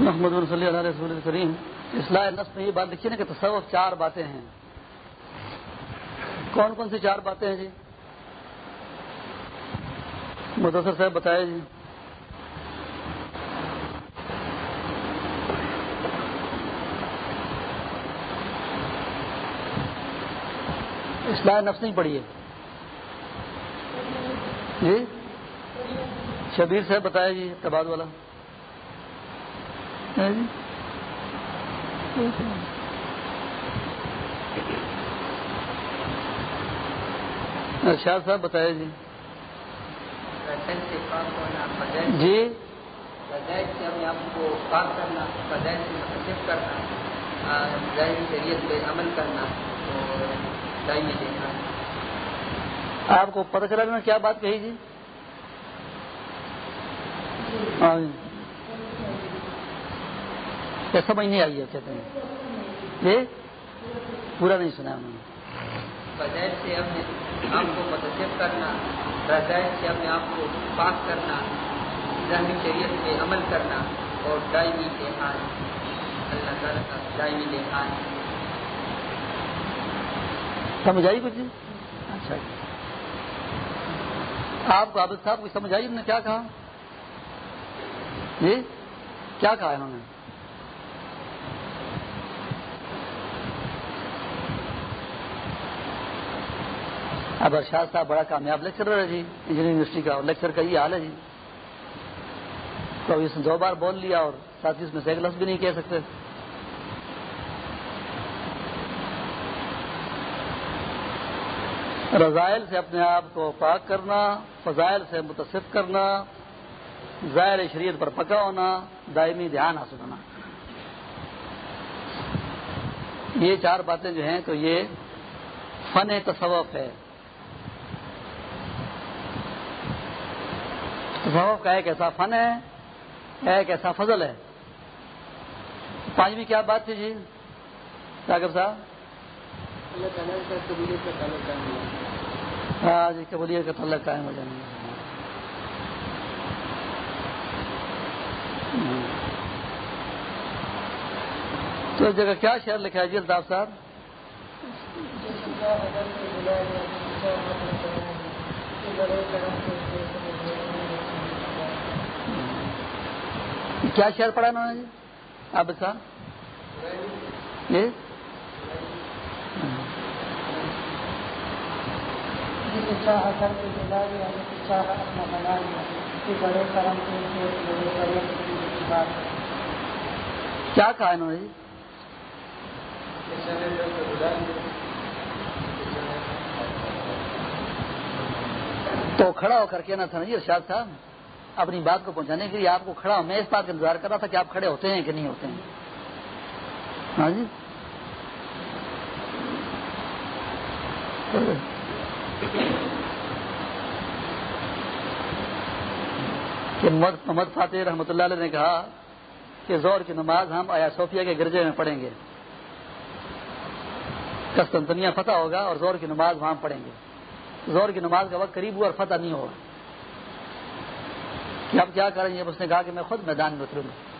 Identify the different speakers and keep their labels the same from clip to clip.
Speaker 1: محمد صلی اللہ رسول کریم، اصلاح نصب میں یہ بات لکھی نا کہ تصوف چار باتیں ہیں۔ کون کون سی چار باتیں ہیں جی؟ مدثر صاحب بتائے جی۔ اصلاح نفس نہیں پڑھی ہے۔ جی؟ شبیر صاحب بتایا جی تباد والا۔ شاہ صاحب بتایا جی۔ جی۔
Speaker 2: آپ کو پاک کرنا فضائل سے متفق کرنا ظاہری شریعت پہ عمل کرنا اور
Speaker 1: آپ کو پتہ چلا میں کیا بات کہی جی؟ ہاں جی سمجھ نہیں آئی ہے کہتے ہیں۔ یہ پورا نہیں سنا انہوں نے۔
Speaker 2: فضائل سے اپنے آپ کو کرنا سے اپنے آپ کو پاک کرنا ظاہری شریعت پہ عمل کرنا اور دائمی دیکھان اللہ تعالیٰ کا دائمی دیکھان
Speaker 1: سمجھ آئی کچھ؟ اچھا۔ آپ کو عابد صاحب کو سمجھ آئی؟ انہوں نے کیا کہا؟ جی کیا کہا انہوں نے؟ اب ارشاد صاحب بڑا کامیاب لیکچرر ہے جی انجینئرنگ یونیورسٹی کا اور لیکچر کا یہ حال ہے جی۔ تو اس نے دو بار بول لیا اور ساتھ ہی اس میں سے ایک لفظ بھی نہیں کہہ سکتے۔ رضائل سے اپنے آپ کو پاک کرنا، فضائل سے متصف کرنا، ظاہر شریعت پر پکا ہونا، دائمی دھیان حاصل ہونا۔ یہ چار باتیں جو ہیں تو یہ فن تصوف ہے۔ تصوف کا ایک ایسا فن ہے ایک ایسا فضل ہے۔ پانچویں کیا بات تھی جی؟ راغب صاحب؟ ہاں جی قبولیت کا تعلق قائم ہو جانا تو اس جگہ کیا شعر لکھا ہے جی الطاف صاحب؟ کیا شعر پڑھا انہوں نے جی؟ آپ بتا جی؟ کیا کہا انہوں نے جی؟ تو کھڑا ہو کر کے نا تھا نا جی ارشاد صاحب؟ اپنی بات کو پہنچانے کے لیے آپ کو کھڑا میں اس بات کا انتظار کر رہا تھا کہ آپ کھڑے ہوتے ہیں کہ نہیں ہوتے ہیں۔ ہاں جی؟ کہ محمد فاتح رحمۃ اللہ علیہ نے کہا کہ زور کی نماز ہم آیا صوفیہ کے گرجے میں پڑھیں گے۔ کستنتنیا فتح ہوگا اور زور کی نماز وہاں پڑھیں گے۔ زور کی نماز کا وقت قریب ہوا اور فتح نہیں ہوگا۔ کہ اب کیا کریں گے؟ اس نے کہا کہ میں خود میدان میں اتروں گا۔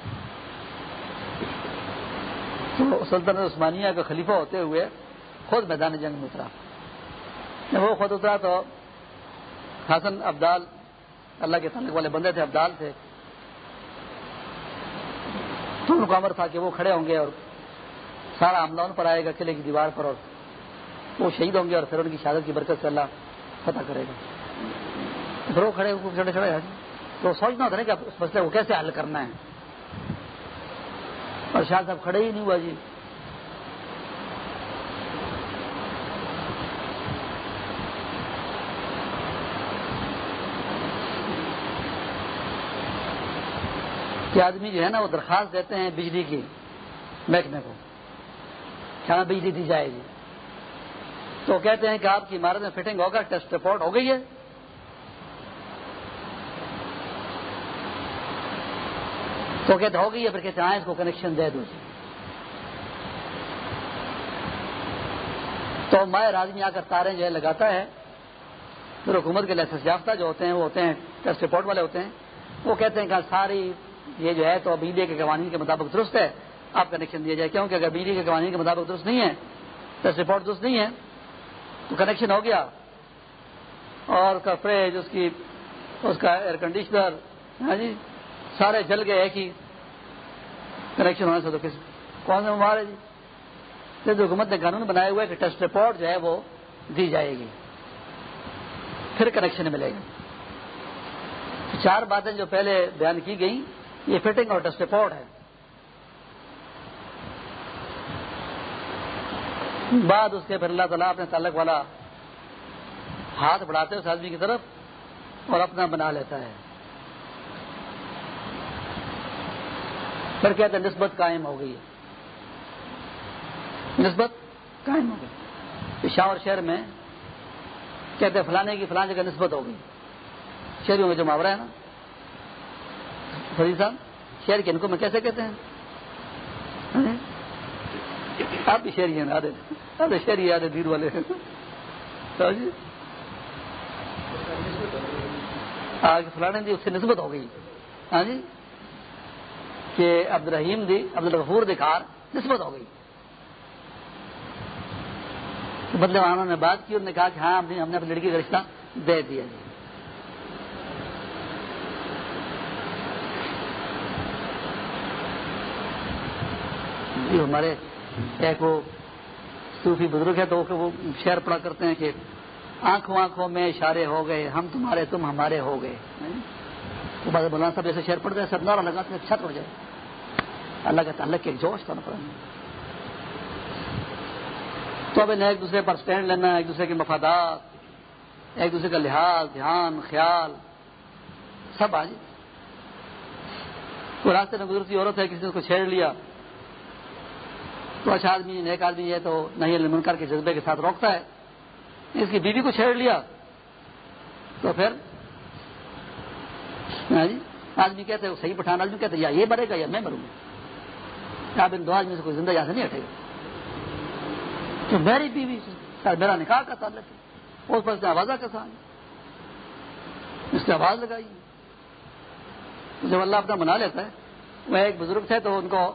Speaker 1: تو سلطنت عثمانیہ کا خلیفہ ہوتے ہوئے خود میدان جنگ میں اترا۔ جب وہ خود اترا تو حسن ابدال، اللہ کے تعلق والے بندے تھے، ابدال تھے۔ تو ان کو امر تھا کہ وہ کھڑے ہوں گے اور سارا حملہ ان پر آئے گا، قلعے کی دیوار پر، اور وہ شہید ہوں گے اور پھر ان کی شہادت کی برکت سے اللہ فتح کرے گا۔ پھر وہ کھڑے کھڑے کھڑے تو سوچنا ہوتا ہے کہ اس مسئلے کو کیسے حل کرنا ہے۔ اور شاہ صاحب کھڑے ہی نہیں ہوا جی۔ کہ آدمی جو ہے نا وہ درخواست دیتے ہیں بجلی کی محکمے کو۔ کیا بجلی دی جائے گی۔ تو کہتے ہیں کہ آپ کی عمارت میں فٹنگ ہوگا ٹیسٹ رپورٹ ہو گئی ہے۔ تو کہتے ہو گئی ہے، پھر کہتے ہیں ہاں، اس کو کنیکشن دے دو جی۔ تو مائر آدمی آ کر تارے جو ہے لگاتا ہے، پھر حکومت کے لائسنس یافتہ جو ہوتے ہیں، وہ ہوتے ہیں ٹیسٹ رپورٹ والے ہوتے ہیں۔ وہ کہتے ہیں کہ ساری یہ جو ہے تو بجلی کے قوانین کے مطابق درست ہے، آپ کنیکشن دیا جائے۔ کیونکہ اگر بجلی کے قوانین کے مطابق درست نہیں ہے ٹیسٹ رپورٹ درست نہیں ہے، تو کنیکشن ہو گیا۔ اور اس کا فریج اس کی، اس کا ایئر کنڈیشنر ہاں جی سارے جل گئے ایک ہی کنیکشن ہونے سے تو کس کون سا ہے جی؟ حکومت نے قانون بنایا ہوا ہے کہ ٹیسٹ رپورٹ جو ہے وہ دی جائے گی۔ پھر کنیکشن ملے گا۔ چار باتیں جو پہلے بیان کی گئی یہ فٹنگ اور ٹیسٹ رپورٹ ہے۔ بعد اس کے پھر اللہ تعالیٰ اپنے تعلق والا ہاتھ بڑھاتے اس آدمی کی طرف اور اپنا بنا لیتا ہے۔ پھر کہتے ہیں نسبت قائم ہو گئی ہے۔ نسبت قائم ہو گئی۔ پشاور شہر میں کہتے ہیں فلانے کی فلاں جگہ نسبت ہو گئی۔ شہریوں میں جو محاورہ ہے نا، فرید صاحب، شہر کے ان کو میں کیسے کہتے ہیں؟ ہاں؟ آپ بھی شہری ہیں آدھے آدھے شہری آدھے دیر والے۔ ہاں جی۔ آج فلانے دی اس سے نسبت ہو گئی۔ ہاں جی۔ کہ عبد الرحیم دی عبد الغفور دی کار نسبت ہو گئی۔ بدلے والوں نے بات کی انہوں نے کہا کہ ہاں ہم نے اپنی لڑکی کا رشتہ دے دیا جی۔ جی ہمارے ایک وہ صوفی بزرگ ہے تو وہ شعر پڑا کرتے ہیں کہ آنکھوں آنکھوں میں اشارے ہو گئے، ہم تمہارے تم ہمارے ہو گئے۔ تو مولانا صاحب جیسے شعر پڑتے ہیں، سب نارا لگاتے ہیں اچھا چھت اڑ جائے۔ اللہ کا تعلق کے جوش کرنا پڑا تو اب انہیں ایک دوسرے پر اسٹینڈ لینا، ایک دوسرے کے مفادات، ایک دوسرے کا لحاظ، دھیان، خیال، سب آج تو راستے میں گزرتی عورت ہے، کسی نے اس کو چھیڑ لیا، تو اچھا آدمی، نیک آدمی ہے، تو نہیں منکر کے جذبے کے ساتھ روکتا ہے۔ اس کی بیوی کو چھیڑ لیا، تو پھر؟ ہاں جی، آدمی کہتے ہیں صحیح پٹھان، آدمی کہتے یا یہ مرے گا یا میں مروں گا۔ آپ ان دو آدمی سے کوئی زندہ یہاں سے نہیں ہٹے گا تو میری بیوی سے میرا نکاح کا تعلق ہے اس پر اس نے آواز کا سان اس نے آواز لگائی۔ جب اللہ اپنا منا لیتا ہے، وہ ایک بزرگ تھے تو ان کو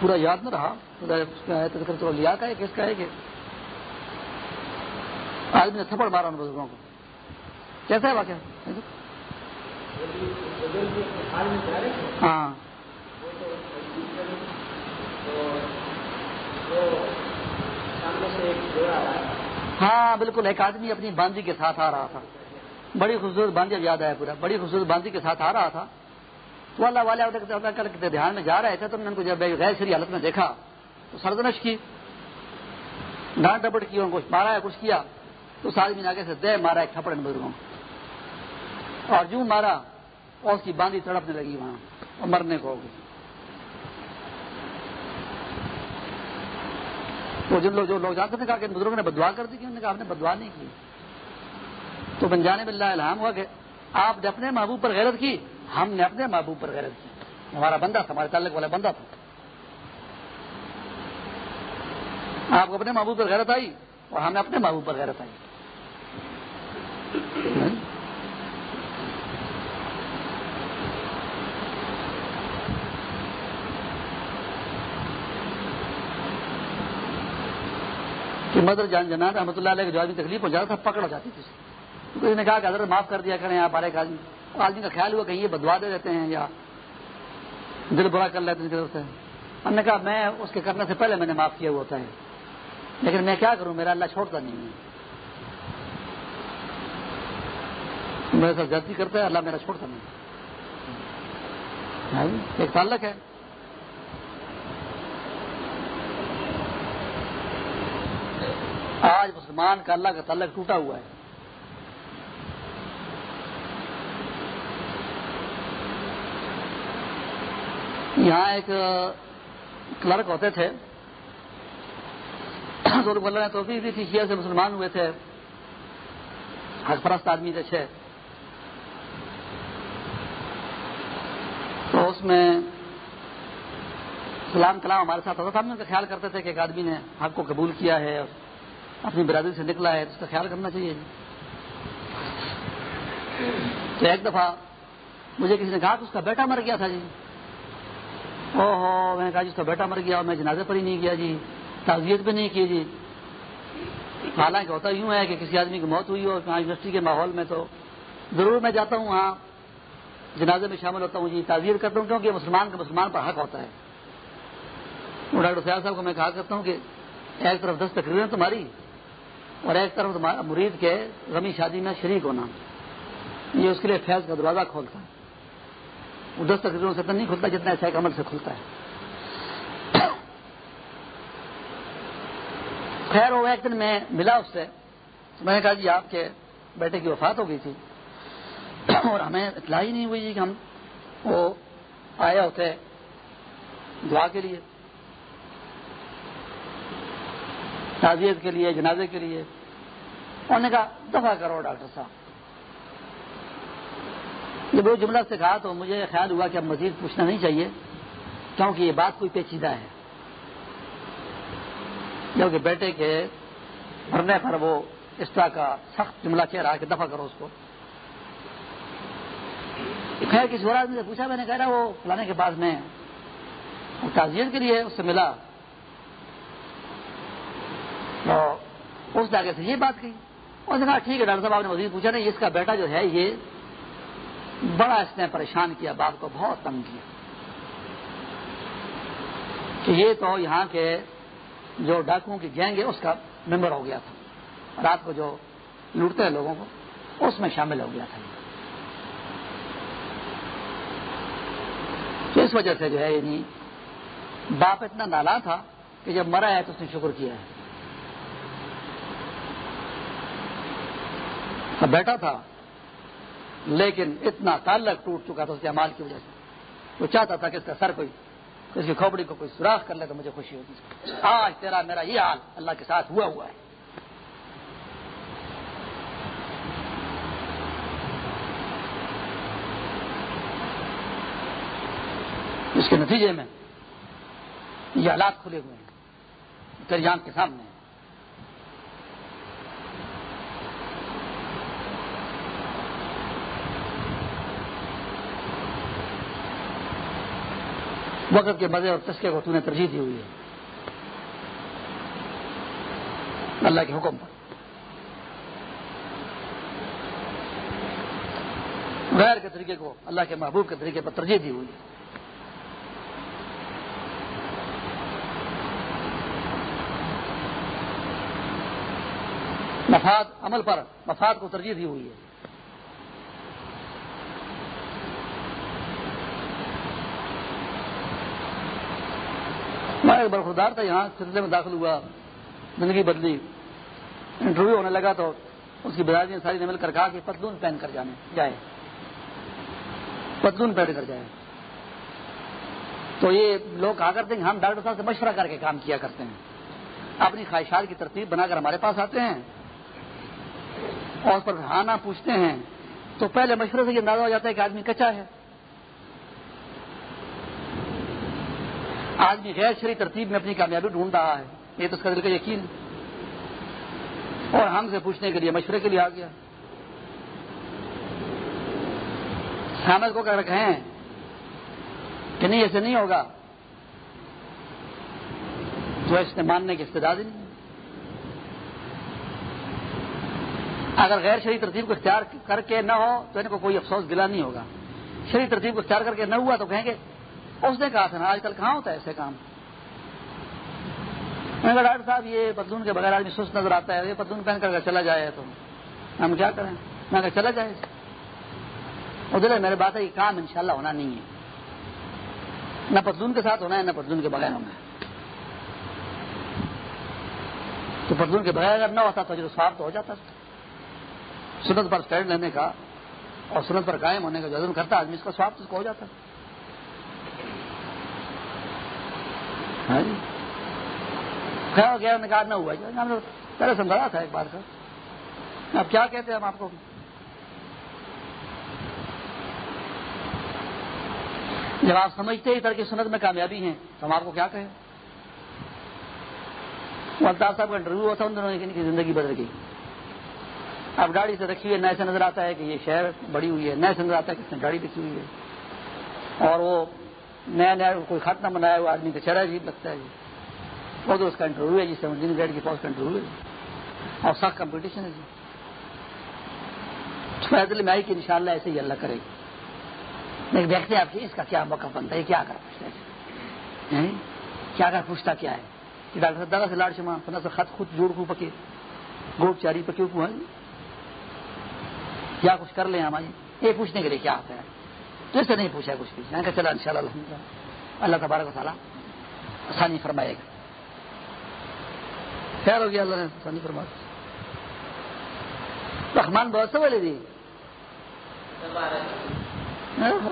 Speaker 1: پورا یاد نہ رہا۔ تو لیا کا ہے کس کا ہے کہ آدمی نے تھپڑ مارا ان بزرگوں کو۔ کیسا ہے واقعہ؟ ہاں۔ ہاں بالکل، ایک آدمی اپنی باندھی کے ساتھ آ رہا تھا۔ بڑی خوبصورت باندھی یاد آیا پورا۔ بڑی خوبصورت باندھی کے ساتھ آ رہا تھا۔ تو اللہ والے کر دھیان میں جا رہے تھے تو ان کو جب غیر سری حالت میں دیکھا تو سردنش کی، ڈانٹ ڈپٹ کی، ان کو مارا ہے کچھ کیا۔ تو اس آدمی نے آگے سے دے مارا ایک تھپڑ ان بزرگوں اور جو مارا، اور اس کی باندھی تڑپنے لگی وہاں، اور مرنے کو ہوگی تو جن لوگ جو لوگ جانتے تھے، کہا کہ بزرگوں نے بدوا کر دی کہ انہوں نے کہا، آپ نے بدوا نہیں کی۔ تو بنجانے میں اللہ الحام ہوا کہ آپ نے اپنے محبوب پر غیرت کی، ہم نے اپنے محبوب پر غیرت کی۔ ہمارا بندہ تھا، ہمارے تعلق والا بندہ تھا۔ آپ کو اپنے محبوب پر غیرت آئی، اور ہمیں اپنے محبوب پر غیرت آئی۔ مدر جان جناب رحمۃ اللہ علیہ جو آدمی تکلیف ہو جاتا تھا پکڑ جاتی تھی کسی نے کہا کہ حضرت معاف کر دیا کریں آپ ایک آدمی۔ آدمی کا خیال ہوا کہ یہ بدوا دے دیتے ہیں یا دل برا کر لیتے ہیں سے۔ ہم نے کہا میں اس کے کرنے سے پہلے میں نے معاف کیا ہوا ہوتا ہے۔ لیکن میں کیا کروں؟ میرا اللہ چھوڑتا نہیں ہے۔ میرے ساتھ جلدی کرتا ہے، اللہ میرا چھوڑتا نہیں ہاں جی، ایک تعلق ہے۔ آج مسلمان کا اللہ کا تعلق ٹوٹا ہوا ہے۔ یہاں ایک کلرک ہوتے تھے۔ نے توفیق دی تھی، شیعہ سے مسلمان ہوئے تھے۔ حج پرست آدمی تھے چھ تو اس میں سلام کلام ہمارے ساتھ ہوتا تھا، ہم ان کا خیال کرتے تھے کہ ایک آدمی نے حق کو قبول کیا ہے اپنی برادری سے نکلا ہے اس کا خیال کرنا چاہیے۔ تو ایک دفعہ مجھے کسی نے کہا کہ اس کا بیٹا مر گیا تھا جی۔ او ہو میں نے کہا جی اس کا بیٹا مر گیا اور میں جنازے پر ہی نہیں گیا جی تعزیت بھی نہیں کی جی۔ حالانکہ ہوتا یوں ہے کہ کسی آدمی کی موت ہوئی ہو یونیورسٹی کے ماحول میں تو ضرور میں جاتا ہوں وہاں جنازے میں شامل ہوتا ہوں جی تعزیر کرتا ہوں، کیونکہ مسلمان کا مسلمان پر حق ہوتا ہے۔ ڈاکٹر سیال صاحب کو میں کہا کرتا ہوں کہ ایک طرف دس تقریریں تمہاری اور ایک طرف مرید کے غمی شادی میں شریک ہونا۔ یہ اس کے لیے فیض کا دروازہ کھولتا ہے۔ وہ دس تقریروں سے تو نہیں کھلتا جتنا ایسا ایک عمل سے کھلتا ہے۔ خیر، وہ ایک دن میں ملا اس سے۔ میں نے کہا جی آپ کے بیٹے کی وفات ہو گئی تھی۔ اور ہمیں اطلاع ہی نہیں ہوئی کہ ہم وہ آئے ہوتے دعا کے لیے، تعزیت کے لیے، جنازے کے لیے۔ انہوں نے کہا دفاع کرو ڈاکٹر صاحب۔ جب وہ جملہ سے کہا تو مجھے خیال ہوا کہ اب مزید پوچھنا نہیں چاہیے، کیونکہ یہ بات کوئی پیچیدہ ہے۔ جبکہ بیٹے کے مرنے پر وہ اس طرح کا سخت جملہ کہہ رہا کہ دفاع کرو اس کو۔ خیر کسی اور آدمی سے پوچھا میں نے، کہہ رہا وہ فلانے کے پاس میں تعزیت کے لیے اس سے ملا۔ تو اس جگہ سے یہ بات کی اس نے کہا، ٹھیک ہے، ڈاکٹر صاحب، آپ نے مزید پوچھا، نہیں، اس کا بیٹا جو ہے، یہ بڑا اس نے پریشان کیا باپ کو بہت تنگ کیا۔ کہ یہ تو یہاں کے جو ڈاکوؤں کی گینگ ہے، اس کا ممبر ہو گیا تھا۔ رات کو جو لوٹتے ہیں لوگوں کو، اس میں شامل ہو گیا تھا۔ تو اس وجہ سے جو ہے یعنی باپ اتنا نالا تھا کہ جب مرا ہے تو اس نے شکر کیا ہے۔ بیٹا تھا، لیکن اتنا تعلق ٹوٹ چکا تھا اس کے امال کی وجہ سے۔ وہ چاہتا تھا کہ اس کا سر کوئی، اس کی کھوپڑی کو کوئی سوراخ کر لے تو مجھے خوشی ہوتی۔ آج تیرا میرا یہ حال اللہ کے ساتھ ہوا ہوا ہے۔ اس کے نتیجے میں یہ حالات کھلے ہوئے ہیں تیری کے سامنے وقت کے مزے اور تسکے کو تو نے ترجیح دی ہوئی ہے۔ اللہ کے حکم پر۔ غیر کے طریقے کو اللہ کے محبوب کے طریقے پر ترجیح دی ہوئی ہے۔ مفاد، عمل پر مفاد کو ترجیح دی ہوئی ہے۔ میں ایک برخودار تھا یہاں، سلسلے میں داخل ہوا، زندگی بدلی۔ انٹرویو ہونے لگا تو اس کی برادری نے ساری نے مل کر کہا کہ پتلون پہن کر جانے، جائے۔ پتلون پہن کر جائے۔ تو یہ لوگ کہا کرتے ہیں کہ ہم ڈاکٹر صاحب سے مشورہ کر کے کام کیا کرتے ہیں۔ اپنی خواہشات کی ترتیب بنا کر ہمارے پاس آتے ہیں۔ اور اس پر ہاں پوچھتے ہیں، تو پہلے مشورے سے یہ اندازہ ہو جاتا ہے کہ آدمی کچا ہے۔ آدمی غیر شری ترتیب میں اپنی کامیابی ڈھونڈ رہا ہے۔ یہ تو اس کا دل کا یقین ہے۔ اور ہم سے پوچھنے کے لیے مشورے کے لیے آ گیا۔ حامد کو کہہ رکھے ہیں کہ نہیں، ایسے نہیں ہوگا۔ تو اس نے ماننے کی استداد ہی نہیں۔ اگر غیر شری ترتیب کو اختیار کر کے نہ ہو تو ان کو کوئی افسوس گلا نہیں ہوگا۔ شری ترتیب کو اختیار کر کے نہ ہوا تو کہیں گے، اس نے کہا تھا نا، آج کل کہاں ہوتا ہے ایسے کام؟ میں ڈاکٹر صاحب، یہ پتلون کے بغیر آدمی سست نظر آتا ہے، یہ پتلون پہن کر چلا جائے تو۔ ہم کیا کریں؟ میں کہا، چلا جائے۔ ادھر میرے بات ہے یہ کام انشاءاللہ ہونا نہیں ہے۔ نہ پتلون کے ساتھ ہونا ہے، نہ پتلون کے بغیر ہونا ہے۔ تو پتلون کے بغیر اگر نہ ہوتا تو جو صاف تو ہو جاتا۔ سنت پر اسٹینڈ لینے کا اور سنت پر قائم ہونے کا جو کرتا آدمی اس کا سواپ تو ہو جاتا ہاں جی۔ گیا نکاح نہ ہوا ہم نے پہلے سمجھایا تھا ایک بار کا۔ اب کیا کہتے ہیں ہم آپ کو؟ جب آپ سمجھتے ہی ترکی سنت میں کامیابی ہیں، تو ہم آپ کو کیا کہیں؟ وہ الطاف صاحب کا انٹرویو ہوا تھا ان دنوں کی زندگی بدل گئی۔ اب گاڑی سے رکھی ہوئی نئے سے نظر آتا ہے کہ یہ شہر بڑی ہوئی ہے، نئے سے نظر آتا ہے کہ اس نے گاڑی رکھی ہوئی ہے۔ اور وہ نیا نیا کوئی خط نہ بنایا ہوا آدمی کا چہرہ عجیب لگتا ہے جی۔ وہ تو اس کا انٹرویو ہے جی سیونٹین گریڈ کی پوسٹ کا انٹرویو ہے جی۔ اور سخت کمپٹیشن ہے جی۔ فیضل میں آئی کہ انشاءاللہ ایسے ہی اللہ کرے گی۔ لیکن دیکھتے ہیں آپ کی اس کا کیا موقع بنتا ہے کیا کر پوچھتا ہے جی۔ کیا کر پوچھتا کیا ہے؟ کہ ڈاکٹر صاحب دادا سے لاڑ شما پندرہ سے خط خود جوڑ کو پکے گوٹ چاری پکے کو کیا کچھ کر لیں ہماری یہ پوچھنے کے لیے کیا آتا ہے؟ تو اس سے نہیں پوچھا کچھ بھی۔ میں کہ چلا ان شاء اللہ الحمد اللہ تبارک و تعالیٰ آسانی فرمائے گا۔ خیر ہو گیا اللہ نے آسانی فرما رحمان بہت سے بولے دی۔ ہاں،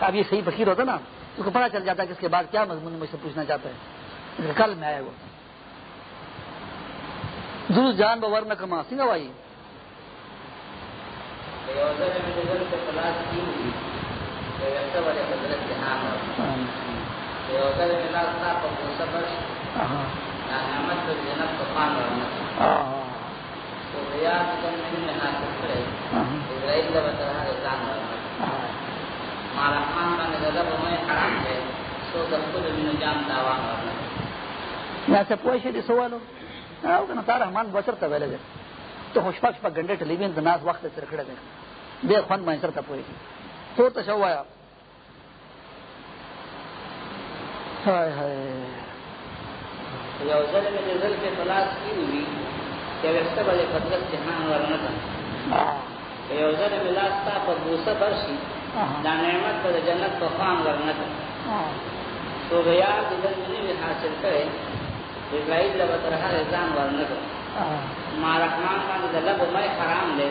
Speaker 1: اب یہ صحیح فقیر ہوتا نا، اس کو پتا چل جاتا ہے کہ اس کے بعد کیا مضمون مجھ سے پوچھنا چاہتا ہے۔ کل میں آئے وہ۔ دور جان بور میں کما۔ سنگھ بھائی سے پوچھے تھے سوالو. تارا ہمان بچر تھا پہلے تو خوشپا شپا گنڈے ٹیلی ویژن ناس وقت سے رکھڑے دیکھ دے خون میں سر تھا پوئے تو تشو آیا۔ ہائے ہائے۔
Speaker 2: یوزل میں نزل کے تلاش کی ہوئی کہ ویسے بڑے قدرت جہاں ورنہ تھا۔ یوزل میں لاستا پر دوسرا برشی دا نعمت پر جنت کو خان ورنہ تھا۔ تو گیا جدن منی بھی حاصل کرے اسرائیل لبت رہا رضان ورنہ تھا۔ ما رحمان کا لب میں حرام لے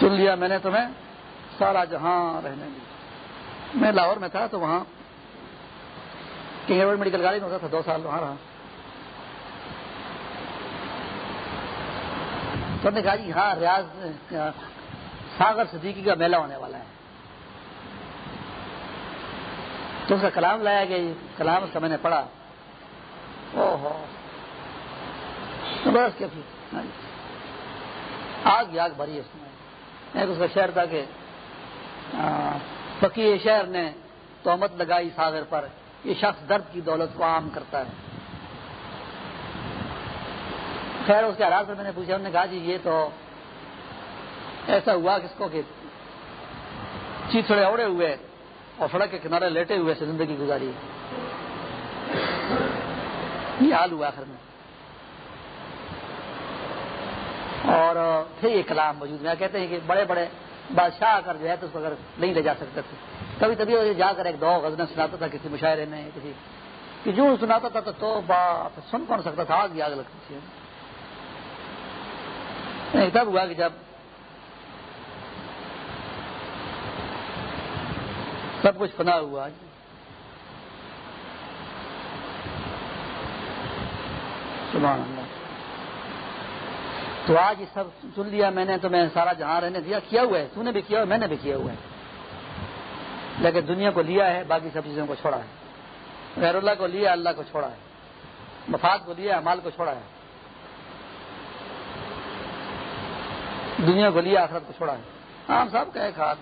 Speaker 1: چن لیا میں نے تمہیں، سارا جہاں رہنے دیا میں لاہور میں تھا تو وہاں کنگ روڈ میڈیکل گاڑی میں ہوتا تھا، دو سال وہاں رہا۔ تو نے کہا جی ہاں ریاض، ساگر صدیقی کا میلہ ہونے والا ہے۔ تو اس کا کلام لایا گیا جی کلام اس کا میں نے پڑھا۔ او ہو بس کیا پھر ہاں جی۔ آگ آگ بھری اس میں۔ ایک اس کا شہر تھا کہ فقی شہر نے تومت لگائی ساگر پر۔ یہ شخص درد کی دولت کو عام کرتا ہے۔ خیر، اس کے حالات سے میں نے پوچھا، انہوں نے کہا جی یہ تو ایسا ہوا کس کو کہ چیتڑے اوڑے ہوئے اور سڑک کے کنارے لیٹے ہوئے سے زندگی گزاری۔ یہ حال ہوا آخر میں۔ اور تھے یہ کلام موجود میں کہتے ہیں کہ بڑے بڑے بادشاہ کر جو ہے تو اس کو اگر نہیں لے جا سکتے تھے۔ کبھی کبھی جا کر ایک دو غزل سناتا تھا کسی مشاعرے میں، کسی کہ جو سناتا تھا تو بات سن کون سکتا تھا؟ آگ بھی آگ لگتی تھی۔ تب ہوا کہ جب سب کچھ فنا ہوا، سبحان اللہ۔ تو آج یہ سب سن لیا میں نے تو میں سارا جہاں رہنے دیا، کیا ہوا ہے؟ تو نے بھی کیا ہوا میں نے بھی کیا ہوا ہے۔ لیکن دنیا کو لیا ہے، باقی سب چیزوں کو چھوڑا ہے۔ غیر اللہ کو لیا، اللہ کو چھوڑا ہے۔ مفاد کو لیا، مال کو چھوڑا ہے۔ دنیا کو لیا، آخرت کو چھوڑا ہے۔ عام صاحب کا ایک ہاتھ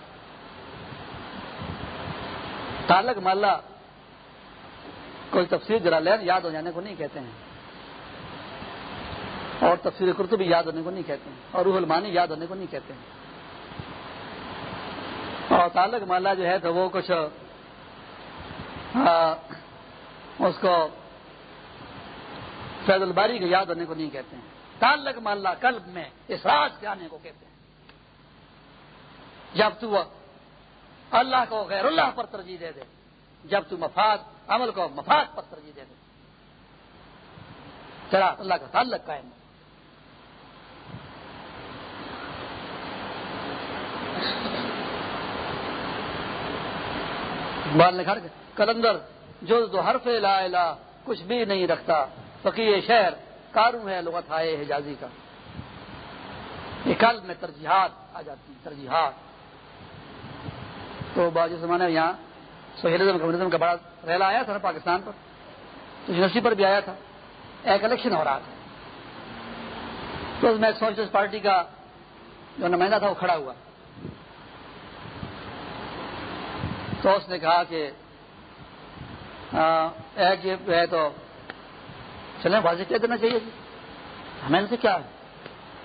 Speaker 1: تالک مالا، کوئی تفصیل جلالین یاد ہو جانے کو نہیں کہتے ہیں۔ اور تفصیل کرتبی یاد ہونے کو نہیں کہتے ہیں، اور روح المانی یاد ہونے کو نہیں کہتے ہیں۔ اور تالک مالا جو ہے تو وہ کچھ اس کو فیض الباری کو یاد ہونے کو نہیں کہتے ہیں۔ تعلق مالا قلب میں اس راج کے آنے کو کہتے ہیں۔ جب تو اللہ کو غیر اللہ پر ترجیح دے دے، جب تو مفاد، عمل کو مفاد پر ترجیح دے دے۔ چلا اللہ کا تعلق قائم بال نے کلندر جو دو، حرف لا الہ، کچھ بھی نہیں رکھتا۔ فقیر شہر کارو ہے لغت آئے حجازی کا۔ یہ کل میں ترجیحات آ جاتی ترجیحات۔ تو باجو زمانہ یہاں سہیلزم کمیونزم کا بڑا ریلا آیا تھا نا پاکستان پر۔ تو یونیورسٹی پر بھی آیا تھا۔ ایک الیکشن ہو رہا تھا۔ تو اس میں سوشلسٹ پارٹی کا جو نمائندہ تھا، وہ کھڑا ہوا۔ تو اس نے کہا کہ ایک ہے جی، تو چلیں، واضح کہہ دینا چاہیے جی۔ ہمیں سے کیا ہے؟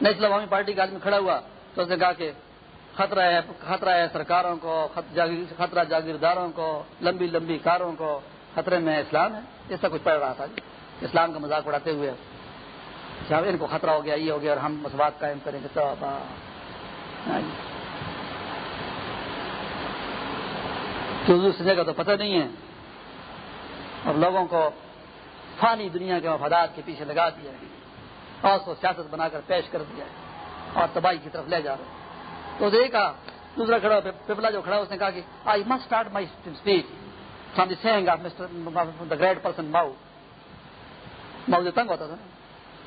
Speaker 1: نیشنل عوامی پارٹی کا آدمی کھڑا ہوا۔ تو اس نے کہا کہ خطرہ ہے خطرہ ہے سرکاروں کو خطرہ جاگیرداروں کو، لمبی لمبی کاروں کو۔ خطرے میں اسلام ہے۔ ایسا کچھ پڑھ رہا تھا جی۔ اسلام کا مذاق اڑاتے ہوئے۔ ان کو خطرہ ہو گیا، یہ ہو گیا اور ہم مسوات قائم کریں گے، تو سننے کا تو پتہ نہیں ہے۔ اور لوگوں کو فانی دنیا کے مفادات کے پیچھے لگا دیا ہے۔ اور اس کو سیاست بنا کر پیش کر دیا ہے۔ اور تباہی کی طرف لے جا رہے تو دیکھا، دوسرا کھڑا پپلا جو کھڑا اس نے کہا کہ I must start my speech from the saying of mister the great person Mao Mao Tung ہوتا تھا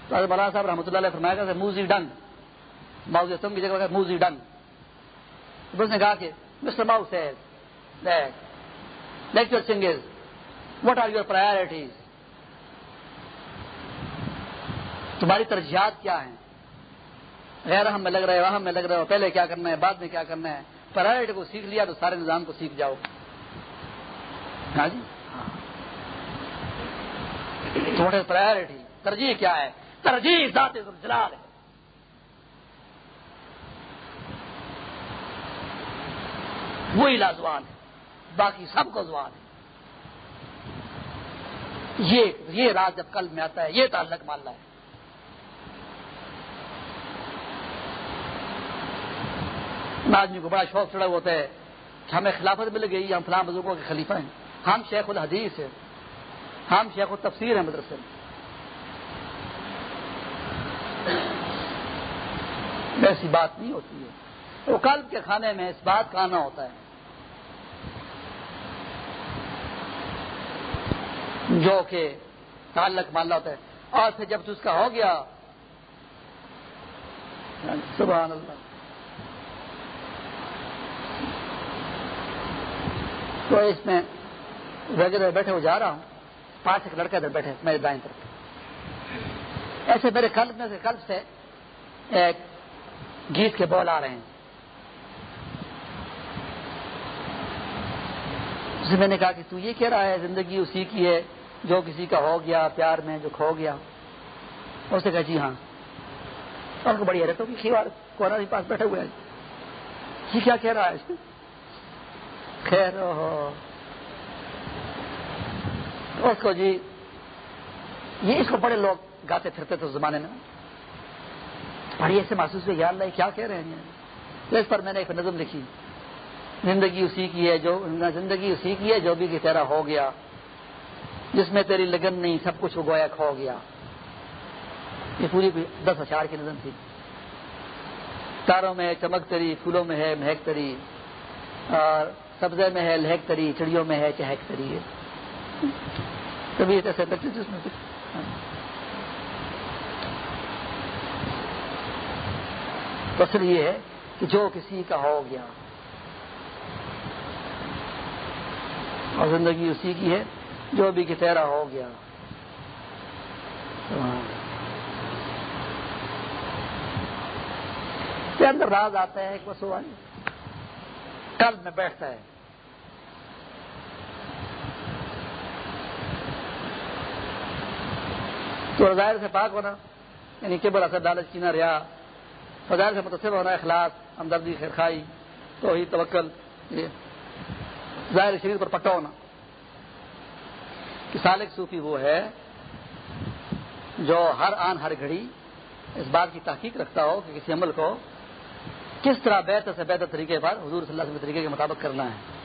Speaker 1: تو مولانا صاحب رحمۃ اللہ علیہ فرمایا کہ موزی ڈنگ۔ ماؤ تنگ کی جگہ موزی ڈنگ۔ اس نے کہا کہ مسٹر ماؤ سیز لیکچر سنگ is what are your priorities تمہاری ترجیحات کیا ہیں؟ غیر ہم میں لگ رہے وہاں میں لگ رہے ہو، پہلے کیا کرنا ہے، بعد میں کیا کرنا ہے؟ پرائرٹی کو سیکھ لیا تو سارے نظام کو سیکھ جاؤ۔ ہاں جی؟ تھوڑے پرائرٹی ترجیح کیا ہے؟ ترجیح ذات جلال ہے۔ وہی لازوان ہے۔ باقی سب کو زوان ہے۔ یہ یہ رات جب کل میں آتا ہے، یہ تعلق ماننا ہے۔ آدمی کو بڑا شوق چڑھا ہوتا ہے کہ ہمیں خلافت مل گئی، ہم فلاں بزرگوں کے خلیفہ ہیں۔ ہم شیخ الحدیث ہیں۔ ہم شیخ التفسیر ہیں مدرسے میں۔ ایسی بات نہیں ہوتی ہے۔ وہ قلب کے کھانے میں اس بات کا آنا ہوتا ہے۔ جو کہ تعلق مان ہوتا ہے۔ اور پھر جب اس کا ہو گیا، سبحان اللہ۔ تو اس میں وغیرہ بیٹھے ہو جا رہا ہوں۔ پانچ ایک لڑکے ادھر بیٹھے میرے دائیں طرف۔ ایسے میرے قلب میں سے قلب سے ایک گیت کے بول آ رہے ہیں۔ اسے میں نے کہا کہ تو یہ کہہ رہا ہے، زندگی اسی کی ہے۔ جو کسی کا ہو گیا، پیار میں جو کھو گیا، اس نے کہا جی ہاں۔ اور بڑی حیرت ہوگی کھیوار کونا پاس بیٹھے ہوئے ہیں جی کیا کہہ رہا ہے؟ خیر اس کو جی یہ اس کو بڑے لوگ گاتے پھرتے تھے اس زمانے میں۔ بڑی ایسے محسوس ہوئی، یا اللہ کیا کہہ رہے ہیں؟ تو اس پر میں نے ایک نظم لکھی۔ زندگی اسی کی ہے، جو زندگی اسی کی ہے، جو بھی کہ تیرا ہو گیا۔ جس میں تیری لگن نہیں، سب کچھ اگویا کھو گیا۔ یہ پوری دس اشار کی نظم تھی۔ تاروں میں چمک تری، پھولوں میں ہے مہک تری، اور سبزے میں ہے لہک تری، چڑیوں میں ہے چہک تری۔ ہے کبھی ایسے جس میں اصل یہ ہے کہ جو کسی کا ہو گیا۔ اور زندگی اسی کی ہے۔ جو بھی کہ ہو گیا۔ اندر راز آتا ہے ایک وسو کل میں بیٹھتا ہے۔ تو ظاہر سے پاک ہونا یعنی کہ بڑا سا لالچ کی نہ رہا۔ فضائر سے متصر ہونا اخلاق ہمدردی خیرخائی تو ہی توکل ظاہر شریر پر پٹا ہونا۔ کہ سالک صوفی وہ ہے جو ہر آن ہر گھڑی اس بات کی تحقیق رکھتا ہو کہ کسی عمل کو کس طرح بہتر سے بہتر طریقے پر حضور صلی اللہ علیہ وسلم طریقے کے مطابق کرنا ہے۔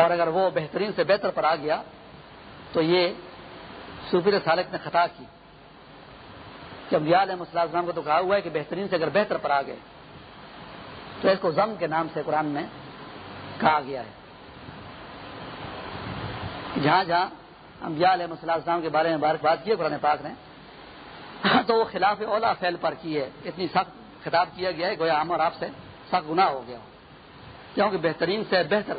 Speaker 1: اور اگر وہ بہترین سے بہتر پر آ گیا تو یہ سفیر سالک نے خطا کی۔ جب یاد ہے مسلم کو تو کہا ہوا ہے کہ بہترین سے اگر بہتر پر آ گئے تو اس کو زم کے نام سے قرآن میں کہا گیا ہے۔ جہاں جہاں انبیاء علیہ السلام کے بارے میں بات کی ہے، قرآن پاک نے۔ تو وہ خلاف اولا فیل پر کی ہے، اتنی سخت خطاب کیا گیا ہے، گویا ہم اور آپ سے سخت گناہ ہو گیا۔ کیونکہ بہترین سے بہتر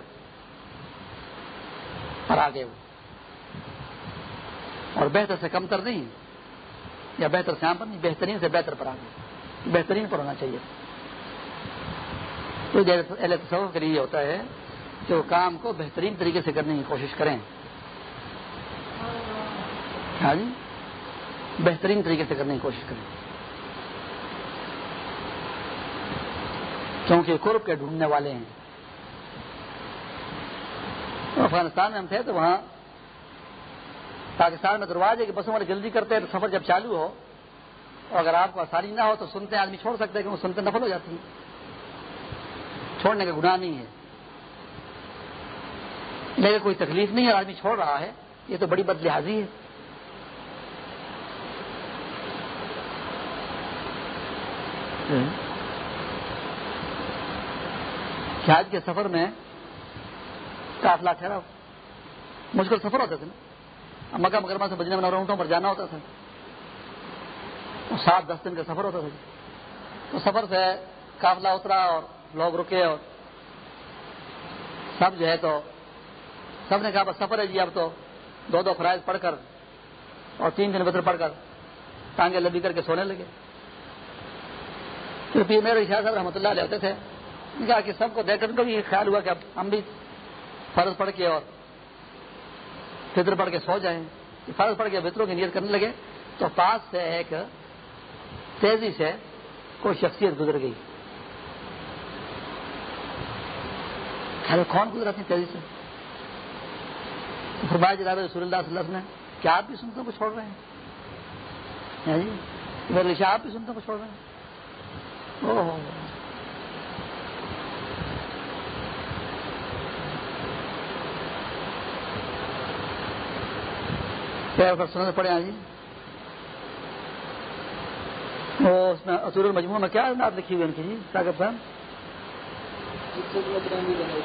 Speaker 1: پر آگے وہ اور بہتر سے کم تر نہیں، یا بہتر سے عام پر نہیں، بہترین سے بہتر پر آگے۔ بہترین پر ہونا چاہیے۔ تو اہل تصور کے لیے یہ ہوتا ہے کہ وہ کام کو بہترین طریقے سے کرنے کی کوشش کریں۔ ہاں جی بہترین طریقے سے کرنے کی کوشش کریں۔ کیونکہ قرب کے ڈھونڈنے والے ہیں۔ افغانستان میں ہم تھے تو وہاں پاکستان میں دروازے کے بسوں والے جلدی کرتے ہیں تو سفر جب چالو ہو اور اگر آپ کو آسانی نہ ہو تو سنتے ہیں، آدمی چھوڑ سکتے ہیں کہ وہ سنتے نفل ہو جاتی ہیں۔ چھوڑنے کا گناہ نہیں ہے۔ لیکن کوئی تکلیف نہیں ہے، آدمی چھوڑ رہا ہے۔ یہ تو بڑی بد لحاظی ہے۔ آج کے سفر میں کافلا ٹھہرا مشکل سفر ہوتے تھے نا۔ مکہ مکرمہ سے بجنے میں اونٹوں پر جانا ہوتا تھا۔ سات دس دن کا سفر ہوتا تھا۔ تو سفر سے کافلا اترا اور لوگ رکے اور سب جو ہے تو سب نے کہا بس سفر ہے جی اب تو دو دو فرائض پڑھ کر اور تین دن بطر پڑھ کر ٹانگے لبی کر کے سونے لگے۔ تو پھر میرے شاہ صاحب رحمۃ اللہ علیہ ہوتے تھے۔ کہا کہ سب کو دیکھ کر بھی یہ خیال ہوا کہ اب ہم بھی فرض پڑھ کے اور فطر پڑھ کے سو جائیں۔ فرض پڑھ کے فطروں کی نیت کرنے لگے۔ تو پاس سے ایک تیزی سے کوئی شخصیت گزر گئی۔ خیر کون گزرا تھی تیزی سے؟ فرمایا جناب رسول اللہ صلی اللہ علیہ وسلم نے، کیا آپ بھی سنتے کو چھوڑ رہے ہیں؟ ہاں جی میرے شاہ آپ بھی سنتے کو چھوڑ رہے ہیں؟ سننے پڑے ہیں جی وہ اس میں اصول المجموع میں کیا بات لکھی ہوئی ان کی جی؟ طاقت صاحب؟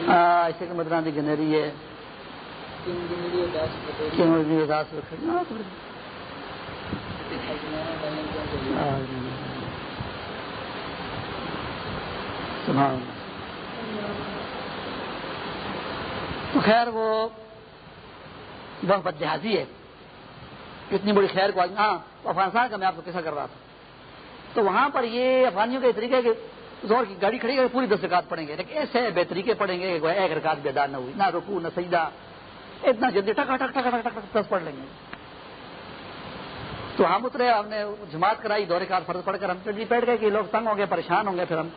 Speaker 1: ہاں ایسے کہ مدران گنری ہے۔ تو خیر وہ بہت بدلحاظی ہے۔ اتنی بڑی خیر کو ہاں افغانستان کا میں آپ کو کیسا کر رہا تھا۔ تو وہاں پر یہ افغانیوں کا طریقہ کہ زور کی گاڑی کھڑی پوری دس رکعت پڑیں گے۔ لیکن ایسے بے طریقے پڑیں گے کہ ایک رکعت بے دار نہ ہوئی، نہ رکو نہ سجدہ۔ اتنا جلدی ٹک ٹک ٹک ٹک ٹک دس پڑھ لیں گے۔ تو ہم اترے، ہم نے جماعت کرائی دورے کا فرض پڑھ کر ہم جلدی بیٹھ گئے کہ لوگ تنگ ہوں گے، پریشان ہوں گے، پھر ہم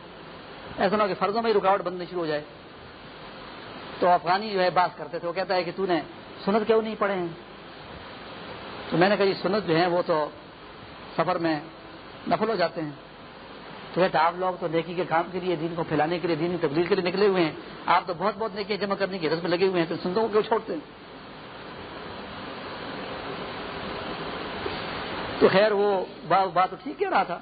Speaker 1: ایسا نہ کہ فرضوں میں ہی رکاوٹ بننی شروع ہو جائے۔ تو افغانی جو ہے بات کرتے تھے، وہ کہتا ہے کہ تو نے سنت کیوں نہیں پڑھے ہیں؟ تو میں نے کہا جی، سنت جو ہے وہ تو سفر میں نفل ہو جاتے ہیں۔ تو کہتے آپ لوگ تو نیکی کے کام کے لیے، دین کو پھیلانے کے لیے دینی تبدیل کے لیے نکلے ہوئے ہیں۔ آپ تو بہت بہت نیکی جمع کرنے کی رس میں لگے ہوئے ہیں، تو سنتوں کو کیوں چھوڑتے ہیں؟ تو خیر، وہ بات تو ٹھیک کہہ رہا تھا۔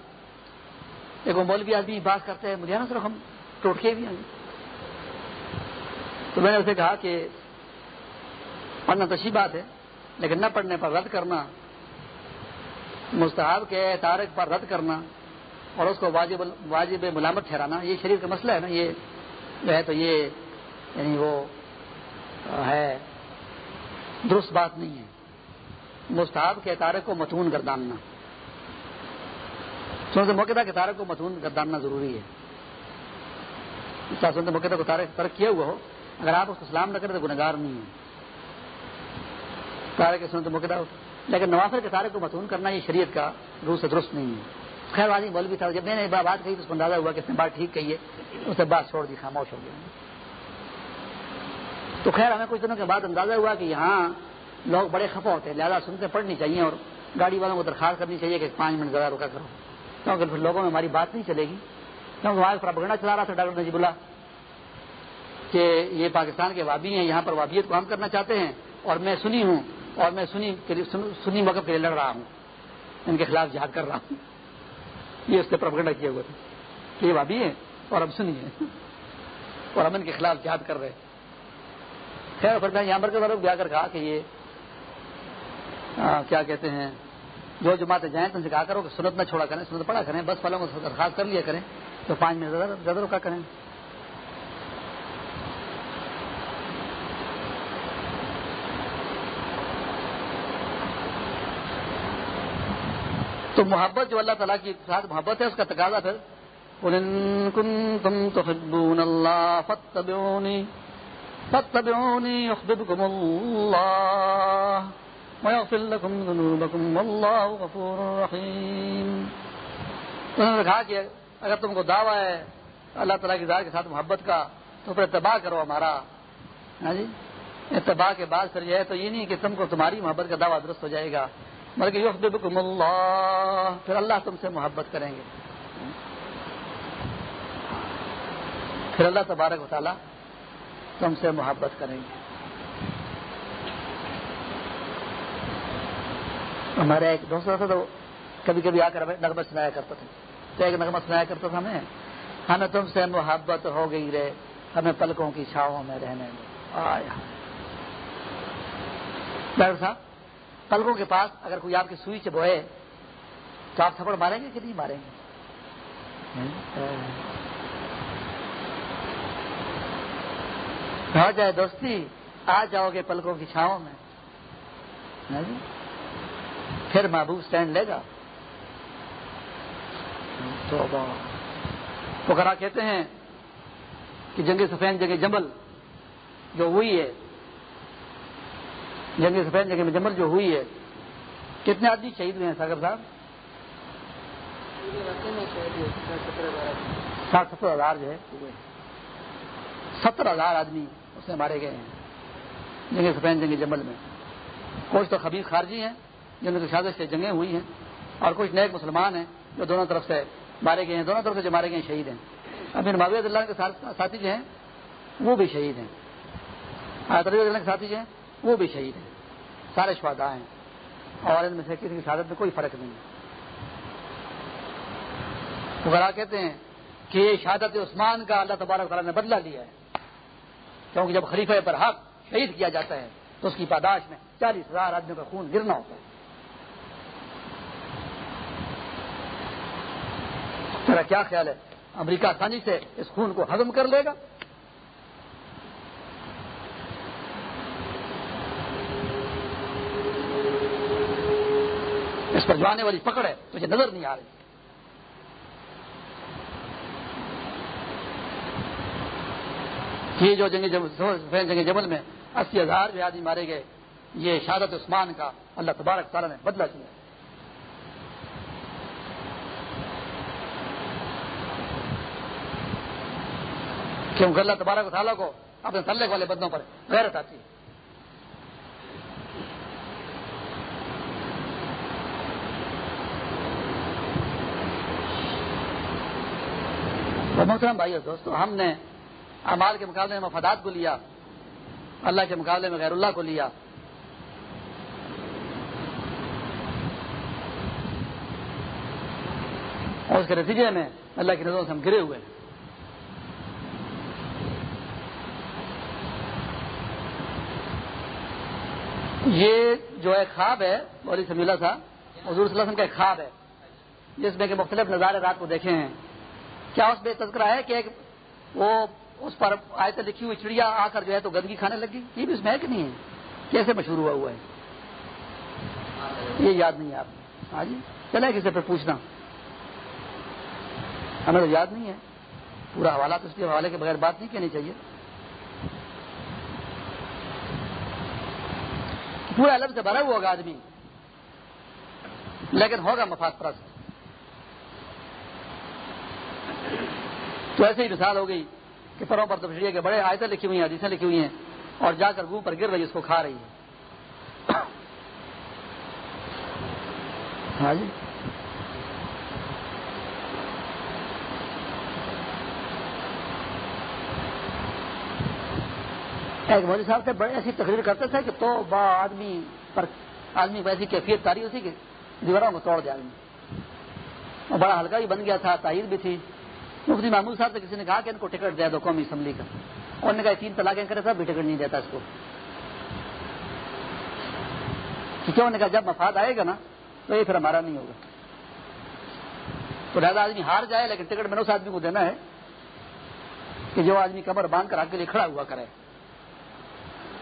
Speaker 1: ایک مولوی آدمی بات کرتے ہیں مجھے نا صرف ہم ٹوٹکے بھی ہیں۔ تو میں نے اسے کہا کہ پڑھنا تو اچھی بات ہے، لیکن نہ پڑھنے پر رد کرنا، مستحب کے تارک پر رد کرنا اور اس کو واجب واجب ملامت ٹھہرانا، یہ شریر کا مسئلہ ہے نا، یہ جو ہے تو یہ یعنی وہ ہے، درست بات نہیں ہے۔ مستحب کے تارک کو متون گرداننا سنت موقع کے تارک کو متون گرداننا ضروری ہے۔ سنت موقع کو تارک ترک کیا ہوا ہو؟ اگر آپ اس کو سلام نہ کریں تو گنگار نہیں ہے تارے کے سنت موقع لیکن نوافر کے تارے کو متون کرنا یہ شریعت کا روح سے درست نہیں ہے۔ خیر واضح بول بھی تھا۔ جب میں نے بات کہی تو اس کو اندازہ ہوا کہ اس نے بات ٹھیک کہی ہے۔ اس نے بات چھوڑ دی، خاموش ہو گیا۔ تو خیر ہمیں کچھ دنوں کے بعد اندازہ ہوا کہ یہاں لوگ بڑے خفا ہوتے ہیں۔ لہٰذا سنتے پڑھنی چاہیے اور گاڑی والوں کو درخواست کرنی چاہیے کہ پانچ منٹ ذرا رکا کرو۔ کیونکہ پھر لوگوں میں ہماری بات نہیں چلے گی۔ کیونکہ وہاں پربگڑا چلا رہا تھا ڈاکٹر نجیب اللہ کہ یہ پاکستان کے وابی ہیں، یہاں پر وابیت کو ہم کرنا چاہتے ہیں۔ اور میں سنی ہوں، اور میں سنی سنی مغرب کے لیے لڑ رہا ہوں۔ ان کے خلاف جہاد کر رہا ہوں۔ یہ اس نے پرپگنڈا کیا ہوا تھا کہ یہ وابی ہیں اور ہم سنی ہیں۔ اور ہم ان کے خلاف جہاد کر رہے خیر پھر میں یہاں پر کے کر کہا کہ یہ کیا کہتے ہیں؟ جو جماعتیں جائیں تو ان سے کہا کرو کہ سنت نہ چھوڑا کریں، سنت پڑا کریں، بس والوں کو درخواست کر لیا کریں تو پانچ منٹ زیادہ روکا کریں۔ تو محبت جو اللہ تعالیٰ کی ساتھ محبت ہے، اس کا تقاضا پھر اللہ فتبونی فتبونی اللہ ويغفر لكم ذنوبكم والله غفور رحيم۔ انہوں نے کہا کہ اگر تم کو دعویٰ ہے اللہ تعالیٰ کی ذات کے ساتھ محبت کا، تو پھر اتباع کرو ہمارا۔ ہاں جی؟ اتباع کے بعد پھر یہ ہے، تو یہ نہیں کہ تم کو تمہاری محبت کا دعویٰ درست ہو جائے گا، بلکہ یخبرکم اللہ، پھر اللہ تم سے محبت کریں گے۔ پھر اللہ تبارک و تعالیٰ تم سے محبت کریں گے۔ ہمارے ایک دوست تھا تو کبھی کبھی آ کر نغمہ سنایا کرتا تھا تو ایک نغمہ سنایا کرتا تھا ہمیں۔ ہمیں تم سے محبت ہو گئی رے۔ ہمیں پلکوں کی چھاؤں میں رہنے آیا ڈاکٹر صاحب، پلکوں کے پاس اگر کوئی آپ کی سوئی سے بوئے تو آپ تھپڑ ماریں گے کہ نہیں ماریں گے؟ ہو جائے دوستی، آ جاؤ گے پلکوں کی چھاؤں میں۔ ہاں جی؟ پھر محبوب اسٹینڈ لے گا تو پکرا کہتے ہیں کہ جنگ سفید جگہ جمل جو ہوئی ہے جنگ سفید جگہ میں جمل جو ہوئی ہے کتنے آدمی شہید ہوئے ہیں ساگر صاحب؟ ساٹھ ستر ہزار جو ہے۔ ستر ہزار آدمی اس میں مارے گئے ہیں جنگ سفید جنگ جمل میں۔ کچھ تو خبیر خارجی ہیں؟ جن کی شادت سے جنگیں ہوئی ہیں اور کچھ نیک مسلمان ہیں جو دونوں طرف سے مارے گئے ہیں، دونوں طرف سے جو مارے گئے ہیں، شہید ہیں۔ ابھی معاویت اللہ کے ساتھی جو ہیں، وہ بھی شہید ہیں۔ اللہ کے ساتھی جو ہیں، وہ بھی شہید ہیں۔ سارے شہدا ہیں۔ اور ان میں سے کسی کی شہادت میں کوئی فرق نہیں ہے۔ وغیرہ کہتے ہیں کہ یہ شہادت عثمان کا اللہ تبارک تعالیٰ نے بدلا لیا ہے۔ کیونکہ جب خلیفہ پر حق شہید کیا جاتا ہے، تو اس کی پاداش میں چالیس ہزار آدمیوں کا خون گرنا ہوتا ہے۔ میرا کیا خیال ہے؟ امریکہ آسانی سے اس خون کو ہضم کر لے گا۔ اس پر جو آنے والی پکڑ ہے، مجھے نظر نہیں آ رہی۔ یہ جو جنگ جنگ جبل میں اسی ہزار بھی آدمی مارے گئے، یہ شہادت عثمان کا اللہ تبارک تعالیٰ نے بدلا کیا۔ کیونکہ اللہ تبارک تعالیٰ کو اپنے تلک والے بدنوں پر غیرت آتی ہے محترم بھائی دوستو، ہم نے امال کے مقابلے میں مفادات کو لیا، اللہ کے مقابلے میں غیر اللہ کو لیا۔ اور اس کے نتیجے میں اللہ کی نظروں سے ہم گرے ہوئے ہیں۔ یہ جو ہے خواب ہے بولی سے ملا تھا حضور صلی اللہ علیہ وسلم کا ایک خواب ہے، جس میں کہ مختلف نظارے رات کو دیکھے ہیں۔ کیا اس میں تذکرہ ہے کہ وہ اس پر آئے لکھی ہوئی چڑیا آ کر جو ہے تو گندگی کھانے لگی؟ یہ بھی اس میں ہے کہ نہیں ہے؟ کیسے مشہور ہوا ہوا ہے؟ یہ یاد نہیں ہے آپ ہاں جی چلے کسی پہ پوچھنا۔ ہمیں تو یاد نہیں ہے۔ پورا حوالہ تو اس کے حوالے کے بغیر بات نہیں کہنی چاہیے۔ پورا لفظ بھرا ہوا ہوگا آدمی۔ لیکن ہوگا مفاد پرست۔ تو ایسے ہی مثال ہو گئی کہ پروں پر تفریح کے بڑے آیتیں لکھی ہوئی ہیں، حدیثیں لکھی ہوئی ہیں، اور جا کر گو پر گر رہی اس کو کھا رہی ہے۔ ہاں جی؟ ایک مودی صاحب سے بڑے ایسی تقریر کرتے تھے کہ تو با آدمی پر آدمی کو ایسی کیفیت تاری ہوتی کہ دیواروں کو توڑ دیا آدمی۔ اور بڑا ہلکا بھی بن گیا تھا تاہر بھی تھی۔ مفتی محمود صاحب سے کسی نے کہا کہ ان کو ٹکٹ دے دو قومی اسمبلی کا۔ اور نے کہا، تین طلاقیں کرے تھا بھی ٹکٹ نہیں دیتا اس کو۔ کیوں؟ نے کہا، جب مفاد آئے گا نا، تو یہ پھر ہمارا نہیں ہوگا۔ تو لہٰذا آدمی ہار جائے، لیکن ٹکٹ میں نے اس آدمی کو دینا ہے کہ جو آدمی کمر باندھ کر آگے لیے کھڑا ہوا کرے۔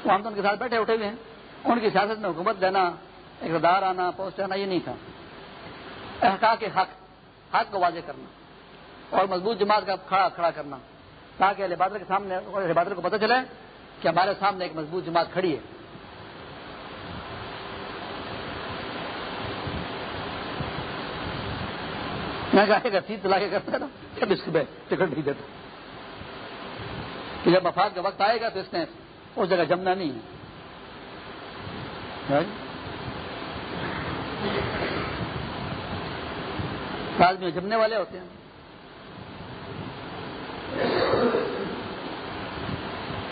Speaker 1: وہ ہم تو ان کے ساتھ بیٹھے اٹھے ہوئے ہیں۔ ان کی سیاست میں حکومت دینا، اقتدار آنا، پوسٹ آنا یہ نہیں تھا۔ احقاق حق حق کو واضح کرنا اور مضبوط جماعت کا کھڑا کھڑا کرنا تاکہ البادر کے سامنے البادر کو پتہ چلے کہ ہمارے سامنے ایک مضبوط جماعت کھڑی ہے۔ میں کہا کہ تین طلاقیں کرتا ہے نا، جب اس کو ٹکٹ نہیں دیتا۔ کہ جب مفاد کا وقت آئے گا تو اس نے اس جگہ جمنا نہیں ہے۔ ہاں جی۔ آدمی جمنے والے ہوتے ہیں۔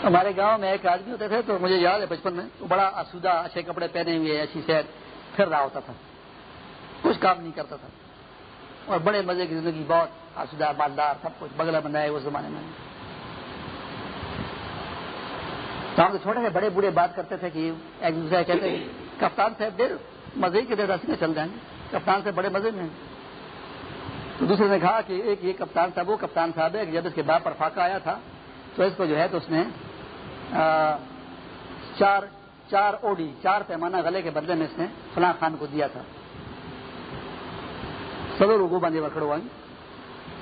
Speaker 1: ہمارے گاؤں میں ایک آدمی ہوتے تھے تو مجھے یاد ہے بچپن میں، وہ بڑا آسودہ اچھے کپڑے پہنے ہوئے، اچھی شہر پھر رہا ہوتا تھا۔ کچھ کام نہیں کرتا تھا۔ اور بڑے مزے کی زندگی، بہت آسودہ، مالدار، سب کچھ بگلا بنائے اس زمانے میں۔ تو ہم تو چھوٹے سے بڑے بوڑھے بات کرتے تھے کہ ایک دوسرے کہتے ہیں، کپتان صاحب دیر مزے کے دیر رسی میں چل جائیں گے۔ کپتان سے بڑے مزے میں تو دوسرے نے کہا کہ ایک یہ کپتان صاحب، وہ کپتان صاحب ہے، جب اس کے باپ پر فاقہ آیا تھا، تو اس کو جو ہے تو اس نے چار چار اوڈی، چار پیمانہ گلے کے بدلے میں اس نے فلاں خان کو دیا تھا۔ سلو روگو باندھے وکڑ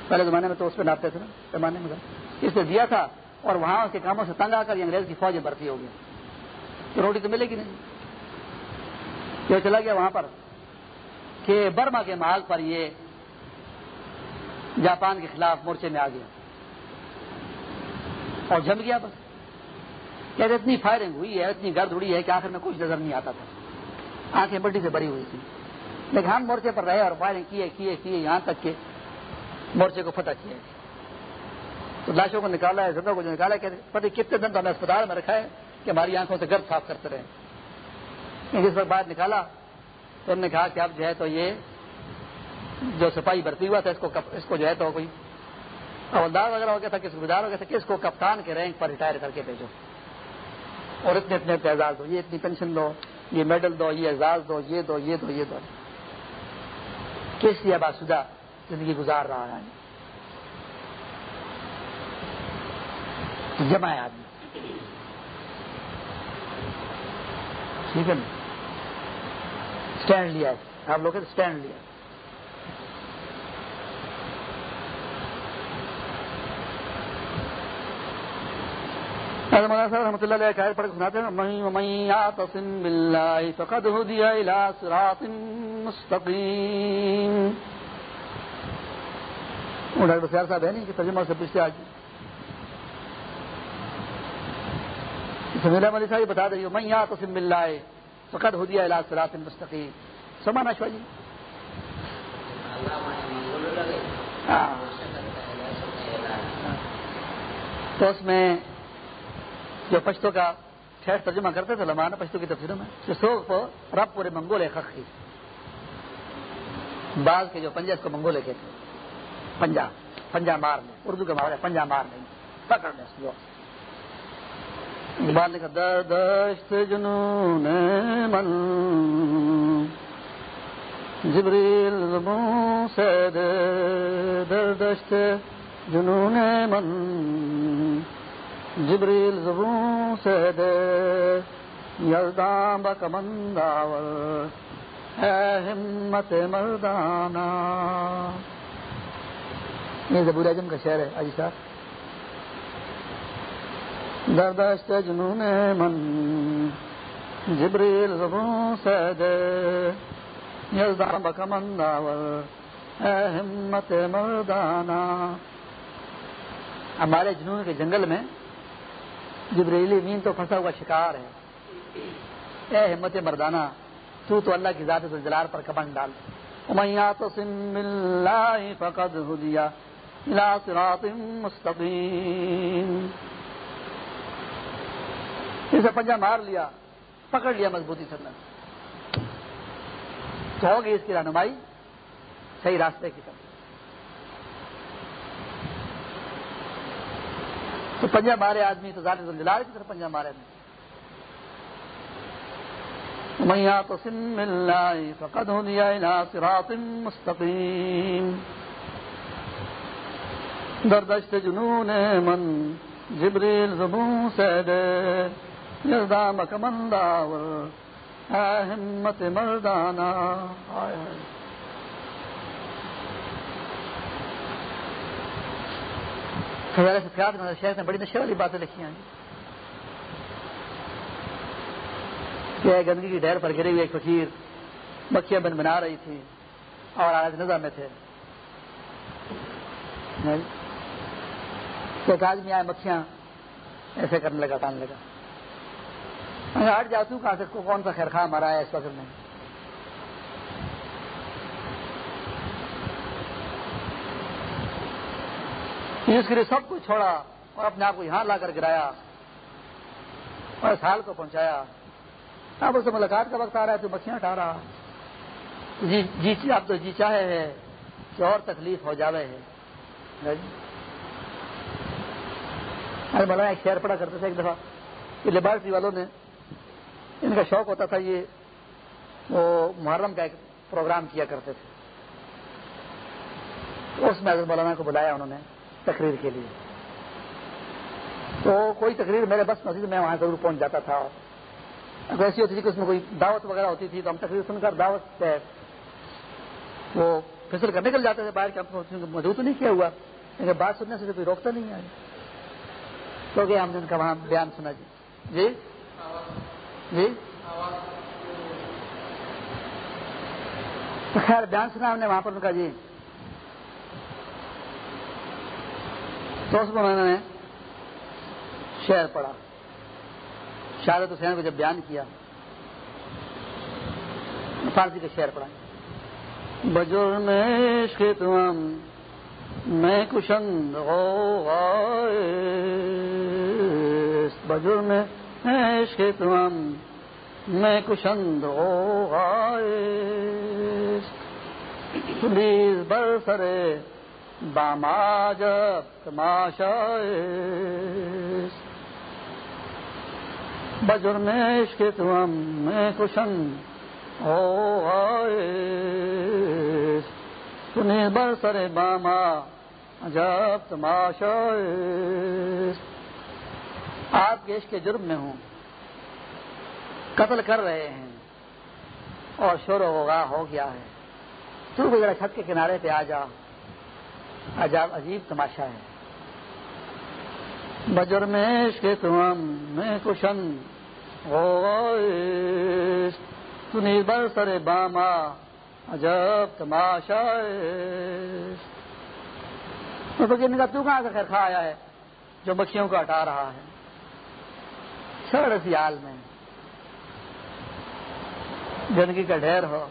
Speaker 1: پہلے زمانے میں تو اس پہ ناپتے تھے نا، پیمانے میں۔ اس نے دیا تھا اور وہاں اس کے کاموں سے تنگ آ کر انگریز کی فوجیں بھرتی ہو گئی تو روٹی تو ملے گی نہیں۔ یہ چلا گیا وہاں پر کہ برما کے محل پر یہ جاپان کے خلاف مورچے میں آ گیا۔ اور جم گیا بس۔ کہتے اتنی فائرنگ ہوئی ہے، اتنی گرد اڑی ہے کہ آخر میں کچھ نظر نہیں آتا تھا۔ آنکھیں بڈی سے بڑی ہوئی تھی لیکن ہم مورچے پر رہے اور فائرنگ کیے کیے کیے، یہاں تک کہ مورچے کو فتح کیا۔ تو لاشوں کو نکالا ہے، زندوں کو جو نکالا کہ پتہ کتنے دن تو ہمیں اسپتال میں رکھا ہے کہ ہماری آنکھوں سے گرد صاف کرتے رہے جس وقت باہر نکالا، تو انہوں نے کہا کہ اب جو ہے تو یہ جو سپاہی بھرتی ہوا تھا، اس کو اس کو جو ہے تو کوئی حوالدار وغیرہ ہو گیا تھا کس دار ہو گیا تھا کس کو کپتان کے رینک پر ریٹائر کر کے بھیجو۔ اور اتنے اتنے اعزاز دو، یہ اتنی پینشن دو، یہ میڈل دو، یہ اعزاز دو، یہ دو یہ دو یہ دو۔ کس لیے باسدہ زندگی گزار رہا ہے۔ جمع ہے آدمی۔ ٹھیک ہے نا؟ اسٹینڈ لیا ہے۔ آپ لوگ اسٹینڈ لیا مولانا صاحب رحمۃ اللہ علیہ پڑھ کے سناتے ہیں باللہ فقد ہدی الى صراط مستقیم۔ ڈاکٹر سیار صاحب ہے نہیں، کہ ترجمہ سے پوچھتے آج۔ سمیلا ملی صاحب بتا دیں من یعتصم باللہ فقد ہدی الى صراط مستقیم. سمانا شوا جی تو اس میں جو پشتوں کا ٹھہر ترجمہ کرتے تھے لمحہ پشتوں کی تفصیلوں میں سو رب پورے منگول خق کی۔ بعض کے جو پنجاب کو منگولے کہتے پنجا پنجا مار لیں۔ اردو کا مار ہے پنجا مار لیں۔ پکڑ لیں اس بعد نے دردشت جنون من جبریل زبوں سے دردشت جنون من جبریل زبوں سے دے یلدام بکمنداور ہے ہمت مردانہ۔ یہ زبور اعظم کا شعر ہے عجی صاحب۔ دردشت جنون من، جبریل زبوں سے دے یلدام بکمنداور ہے ہمت مردانہ۔ ہمارے جنون کے جنگل میں جبریلی مین تو پھنسا ہوا شکار ہے۔ اے ہمت مردانہ، تو تو اللہ کی ذات جلال پر کبن ڈال۔ امیہ تو سم اللہ فقد ہدیا الى صراط مستقیم۔ اسے پنجا مار لیا، پکڑ لیا مضبوطی سے تو ہوگی اس کی رہنمائی صحیح راستے کی طرف۔ تو پنجا مارے آدمی، تو ذاتی جلال کی طرف پنجا مارے نہیں میاں تو سن مل فقد ہو دیا سرات مستقیم۔ دردشت جنون من جبریل زبوں سے دے یزدام کمنداور اے ہمت مردانہ شہر نے بڑی نشے والی باتیں لکھی ہیں کہ گندگی کی ڈیر پر گری ہوئی ایک فقیر مکھیاں بن بنا رہی تھی اور آج نظر میں تھے ایک آدمی آئے مکھیاں ایسے کرنے لگا ٹاننے لگا ہٹ جاتی کہاں سے کون سا خیر خواہ مارا ہے، اس وقت میں اس کے لیے سب کچھ چھوڑا اور اپنے آپ کو یہاں لا کر گرایا اور اس حال کو پہنچایا۔ اب اسے ملاقات کا وقت آ رہا ہے، تو مکھیاں اٹھا رہا۔ جی جی, جی، اب تو جی چاہے ہے کہ اور تکلیف ہو جاوے ہے۔ جی۔ ارے بڑا ایک شہر پڑا کرتے تھے ایک دفعہ، کہ لیبارٹری والوں نے ان کا شوق ہوتا تھا یہ وہ محرم کا ایک پروگرام کیا کرتے تھے۔ اس میں اگر مولانا کو بلایا انہوں نے تقریر کے لیے۔ تو کوئی تقریر میرے بس میں میں وہاں ضرور پہنچ جاتا تھا۔ اگر ایسی ہوتی تھی کہ اس میں کوئی دعوت وغیرہ ہوتی تھی تو ہم تقریر سن کر دعوت وہ پھسل کر نکل جاتے تھے باہر کے موجود تو نہیں کیا ہوا۔ لیکن بات سننے سے کوئی روکتا نہیں ہے تو گیا ہم نے ان کا وہاں بیان سنا جی۔ جی؟ جی؟ خیر، بیان سنا ہم نے وہاں پر ان کا جی۔ تو اس میں نے شعر پڑھا۔ شہادت حسین کو جب بیان کیا، فارسی کا شعر پڑھا۔ بجر میں عشق تم میں کشند ہو بجر میں عشق تم میں کشند ہو پلیز بر سرے باما جب تماشا بجر میں عشق تم میں کشن ہو سنی بر سر باما جب تماشا آپ کے عشق جرم میں ہوں۔ قتل کر رہے ہیں۔ اور شور و غا ہو گیا ہے۔ تو ذرا چھت کے کنارے پہ آ جا عجاب عجیب تماشا ہے۔ بجر میں عشق تم میں کشن۔ سنی بر سر باما۔ عجب تماشا تو کہاں سے خیر کھا آیا ہے؟ جو مکھیوں کو ہٹا رہا ہے۔ سر سی حال میں۔ گندگی کا ڈھیر ہو۔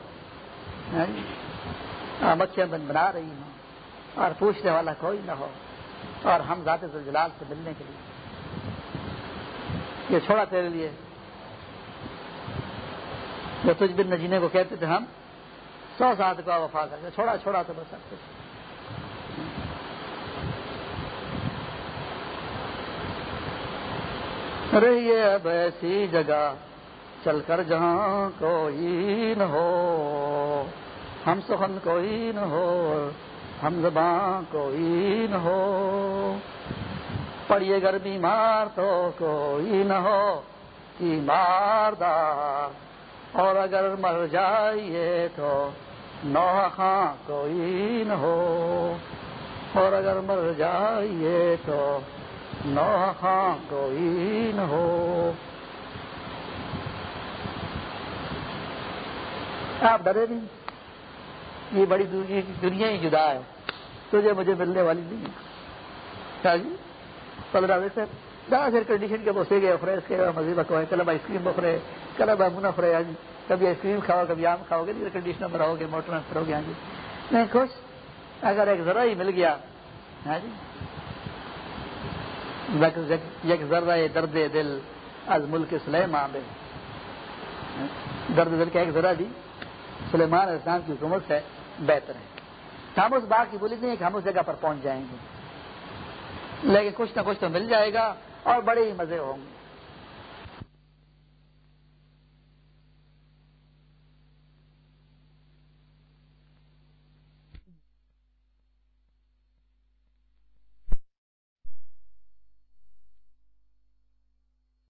Speaker 1: ہاں، مکھیاں بن بنا رہی ہیں۔ اور پوچھنے والا کوئی نہ ہو۔ اور ہم ذات جلال سے ملنے کے لیے۔ یہ چھوڑا تیرے لیے۔ جو تجھ بن نجینے کو کہتے تھے ہم، سو ساتھ کا وفا کر چھوڑا چھوڑا تو بس سب کچھ۔ رہیے اب ایسی جگہ، چل کر جہاں کوئی نہ ہو۔ ہم سخن کوئی نہ ہو، ہم زباں کوئی نہ ہو۔ پڑیے گر بیمار تو کوئی نہ ہو بیمار دار اور اگر مر جائیے تو نو خاں کوئی نہ ہو۔ اور اگر مر جائیے تو نو خاں کوئی نہ ہو آپ ڈرے نہیں یہ بڑی دنیا ہی جدا ہے تجھے مجھے ملنے والی نہیں کیا جی پندرہ سے زیادہ پھر کنڈیشن کے بسے گئے فریش کے مزید بکوائے کل اب آئس کریم بخرے کل اب امونا فرے جی کبھی آئس کریم کھاؤ کبھی آم کھاؤ گے نہیں کنڈیشنر میں رہو گے موٹر میں رہو گے ہاں نہیں خوش اگر ایک ذرا ہی مل گیا ہاں جی یک ذرہ درد دل از ملک سلیمان بے درد دل کا ایک ذرا بھی سلیمان اسلام کی حکومت سے بہتر ہے۔ ہم اس بات کی بولی نہیں کہ ہم اس جگہ پر پہنچ جائیں گے۔ لیکن کچھ نہ کچھ تو مل جائے گا اور بڑے ہی مزے ہوں گے۔